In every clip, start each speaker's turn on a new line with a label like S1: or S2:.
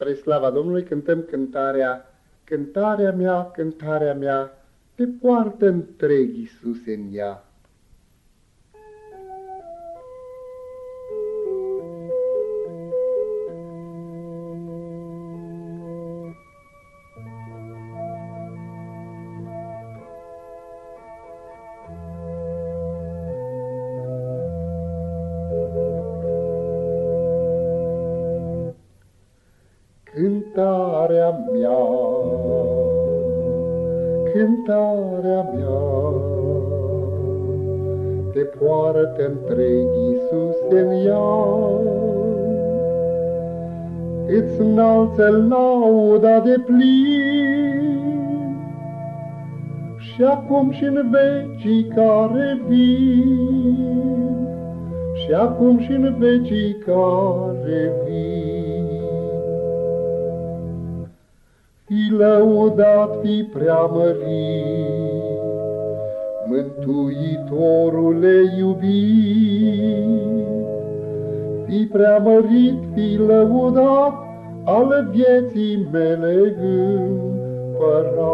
S1: Spre slava Domnului cântăm cântarea, Cântarea mea, cântarea mea, te poartă întreg Iisus în ea. Cântarea mea, cântarea mea, te poartă întreg Iisus în ea. Îți înalță lauda de plin și acum și în vecii care vin, și acum și în vecii care vin. Fi lăudat, fi preamărit, Mântuitorule iubit. Fi preamărit, fi lăudat, al vieții mele împărat.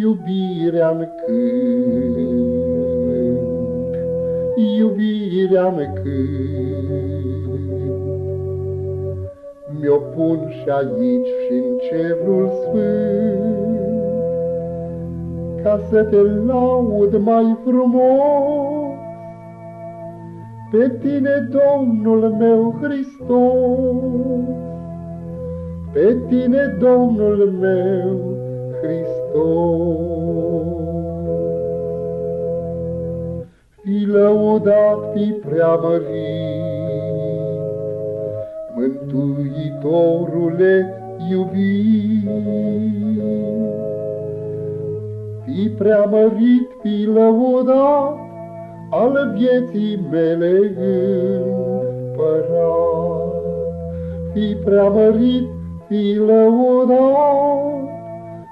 S1: iubirea-n cânt, iubirea-n cânt. Mi-o pun și aici și în cerul sfânt, ca să te laud mai frumos, pe tine, Domnul meu Hristos, pe tine, Domnul meu Hristos. Lăudat, fi preamărit, Mântuitorule iubit. Fi preamărit, fi lăudat, al vieții mele împărat. Fi preamărit, fi lăudat,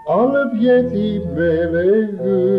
S1: al vieții mele împărat.